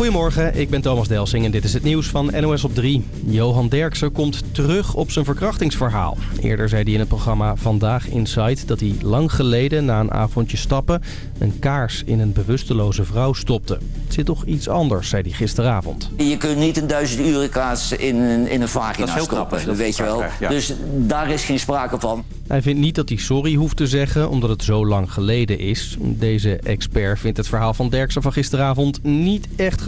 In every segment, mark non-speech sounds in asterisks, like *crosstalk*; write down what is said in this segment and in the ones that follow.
Goedemorgen, ik ben Thomas Delsing en dit is het nieuws van NOS op 3. Johan Derksen komt terug op zijn verkrachtingsverhaal. Eerder zei hij in het programma Vandaag Inside dat hij lang geleden na een avondje stappen... een kaars in een bewusteloze vrouw stopte. Het zit toch iets anders, zei hij gisteravond. Je kunt niet een duizend uren kaars in een, in een vagina stoppen, dat weet je wel. Dus daar is geen sprake van. Hij vindt niet dat hij sorry hoeft te zeggen, omdat het zo lang geleden is. Deze expert vindt het verhaal van Derksen van gisteravond niet echt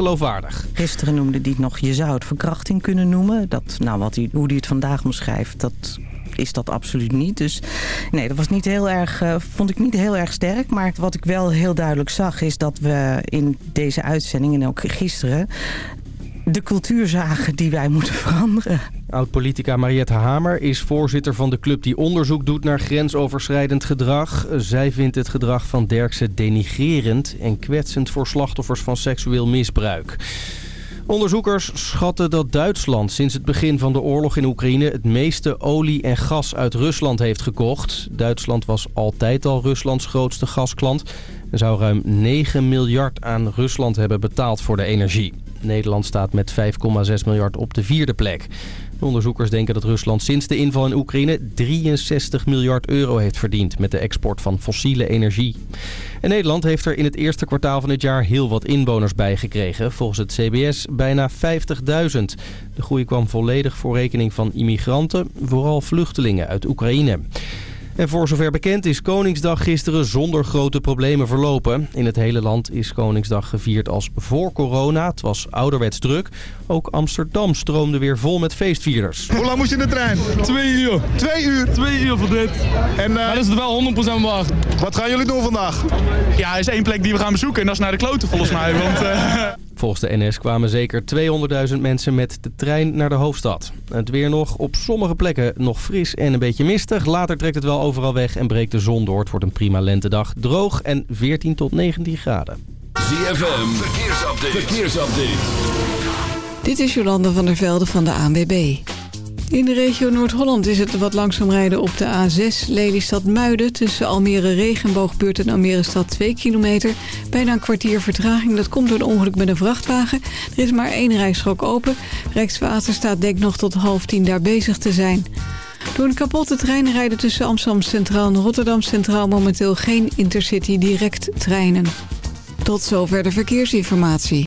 Gisteren noemde hij het nog, je zou het verkrachting kunnen noemen. Dat, nou, wat hij, hoe hij het vandaag omschrijft, dat is dat absoluut niet. Dus nee, dat was niet heel erg, uh, vond ik niet heel erg sterk. Maar wat ik wel heel duidelijk zag is dat we in deze uitzending en ook gisteren de cultuur zagen die wij moeten veranderen. Oud-politica Mariette Hamer is voorzitter van de club die onderzoek doet naar grensoverschrijdend gedrag. Zij vindt het gedrag van Derksen denigrerend en kwetsend voor slachtoffers van seksueel misbruik. Onderzoekers schatten dat Duitsland sinds het begin van de oorlog in Oekraïne het meeste olie en gas uit Rusland heeft gekocht. Duitsland was altijd al Ruslands grootste gasklant en zou ruim 9 miljard aan Rusland hebben betaald voor de energie. Nederland staat met 5,6 miljard op de vierde plek. De onderzoekers denken dat Rusland sinds de inval in Oekraïne 63 miljard euro heeft verdiend met de export van fossiele energie. En Nederland heeft er in het eerste kwartaal van het jaar heel wat inwoners bijgekregen. Volgens het CBS bijna 50.000. De groei kwam volledig voor rekening van immigranten, vooral vluchtelingen uit Oekraïne. En voor zover bekend is Koningsdag gisteren zonder grote problemen verlopen. In het hele land is Koningsdag gevierd als voor corona. Het was ouderwets druk. Ook Amsterdam stroomde weer vol met feestvierders. Hoe lang moest je in de trein? Twee uur. Twee uur? Twee uur voor dit. En uh, dat is het wel 100% waard. Wat gaan jullie doen vandaag? Ja, er is één plek die we gaan bezoeken en dat is naar de kloten volgens mij. Want, uh... *laughs* Volgens de NS kwamen zeker 200.000 mensen met de trein naar de hoofdstad. Het weer nog op sommige plekken nog fris en een beetje mistig. Later trekt het wel overal weg en breekt de zon door. Het wordt een prima lentedag. Droog en 14 tot 19 graden. ZFM, verkeersupdate. verkeersupdate. Dit is Jolande van der Velde van de ANWB. In de regio Noord-Holland is het wat langzaam rijden op de A6 Lelystad-Muiden... tussen Almere Regenboogbuurt en Almere Stad 2 kilometer. Bijna een kwartier vertraging, dat komt door een ongeluk met een vrachtwagen. Er is maar één rijstrook open. Rijkswaterstaat denkt nog tot half tien daar bezig te zijn. Door een kapotte trein rijden tussen Amsterdam Centraal en Rotterdam Centraal... momenteel geen Intercity direct treinen. Tot zover de verkeersinformatie.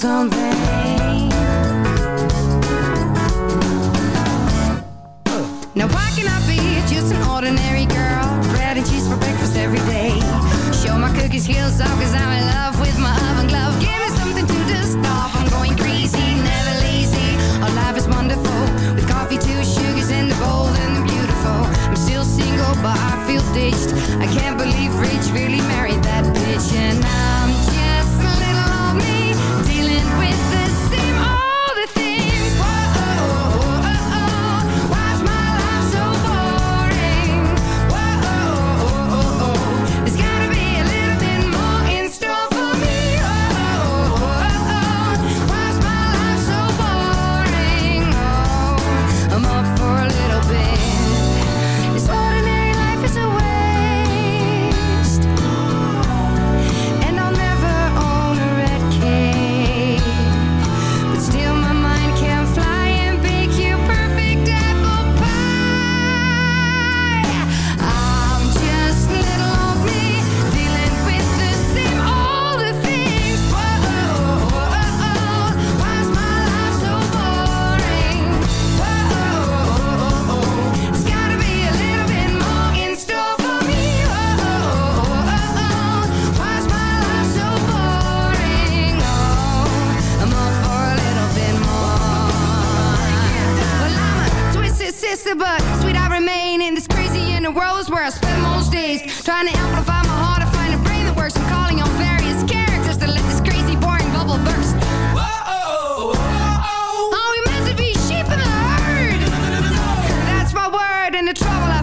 Now why can I be just an ordinary girl? Bread and cheese for breakfast every day. Show my cookies heels I'm in love with my oven glove. Give me something to I'm going crazy, never lazy. Our life is wonderful. With coffee, two sugars and the bold and the beautiful. I'm still single but I feel ditched. I can't believe Rich really married that bitch And now dealing with the same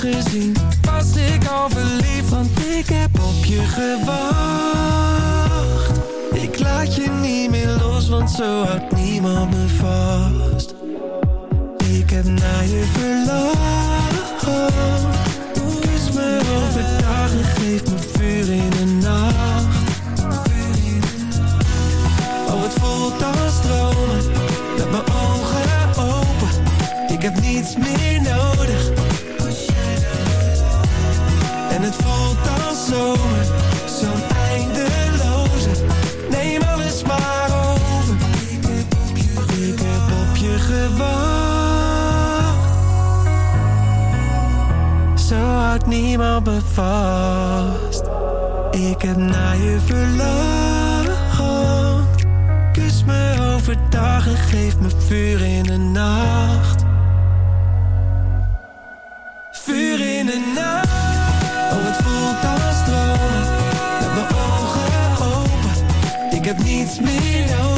was ik al verliefd Want ik heb op je gewacht. Ik laat je niet meer los, want zo houdt niemand me vast. Ik heb naar je verlangd Kus me overdag geef me vuur in de nacht. Oh, het voelt als stromen Met mijn ogen open. Ik heb niets meer nodig niemand Ik heb naar je verlangd Kus me overdag en geef me vuur in de nacht. Vuur in de nacht. Oh, het voelt als stromen Met mijn ogen open. Ik heb niets meer nodig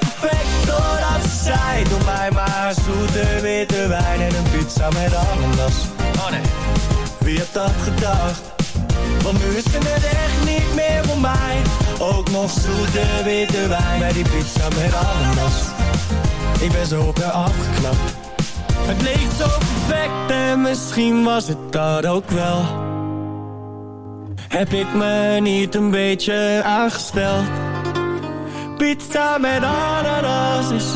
perfect doordat ze zei Doe mij maar zoete witte wijn en een pizza met ananas. Oh nee. Wie had dat gedacht? Want nu is net echt niet meer voor mij. Ook nog zoete witte wijn Bij die pizza met ananas. Ik ben zo op haar afgeknapt. Het leek zo perfect en misschien was het dat ook wel. Heb ik me niet een beetje aangesteld? Pizza met ananas is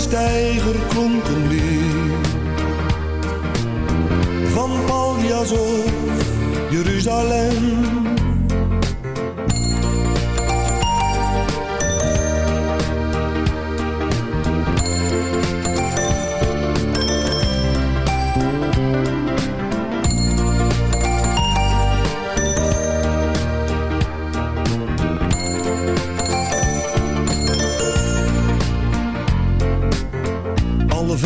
steiger klonk. Van Paljas of Jeruzalem.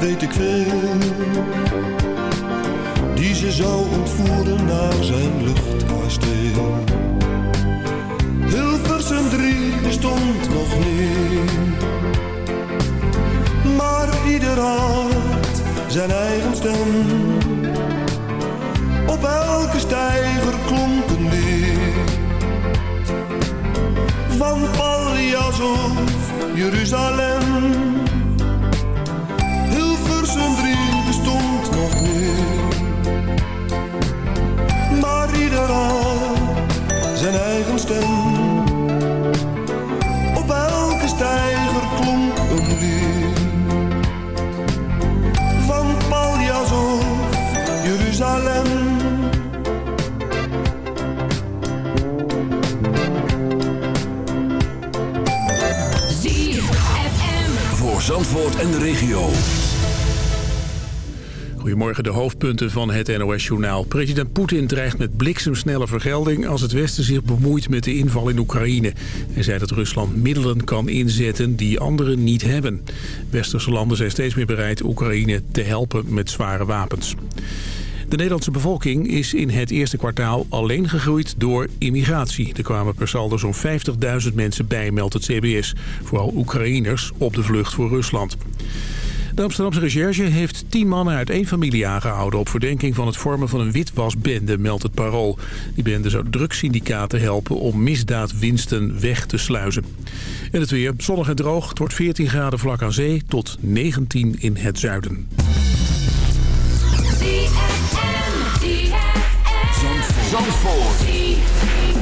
Weet ik veel. Die ze zou ontvoeren naar zijn luchtkasteel. Hilversum drie bestond nog niet. Maar ieder had zijn eigen stem. Op elke stijger klonk een lied. Van Pallias of Jeruzalem. En de regio. Goedemorgen, de hoofdpunten van het NOS-journaal. President Poetin dreigt met bliksemsnelle vergelding... als het Westen zich bemoeit met de inval in Oekraïne. Hij zei dat Rusland middelen kan inzetten die anderen niet hebben. Westerse landen zijn steeds meer bereid Oekraïne te helpen met zware wapens. De Nederlandse bevolking is in het eerste kwartaal alleen gegroeid door immigratie. Er kwamen per saldo zo'n 50.000 mensen bij, meldt het CBS. Vooral Oekraïners op de vlucht voor Rusland. De Amsterdamse recherche heeft tien mannen uit één familie aangehouden... op verdenking van het vormen van een witwasbende, meldt het Parool. Die bende zou drugssyndicaten helpen om misdaadwinsten weg te sluizen. En het weer zonnig en droog. Het wordt 14 graden vlak aan zee tot 19 in het zuiden. Zandvoort.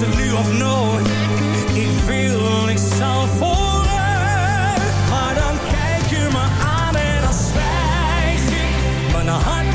is het nu of nooit? Ik wil, ik zal vooruit. Maar dan kijk je me aan en dan zwijg ik. Mijn hart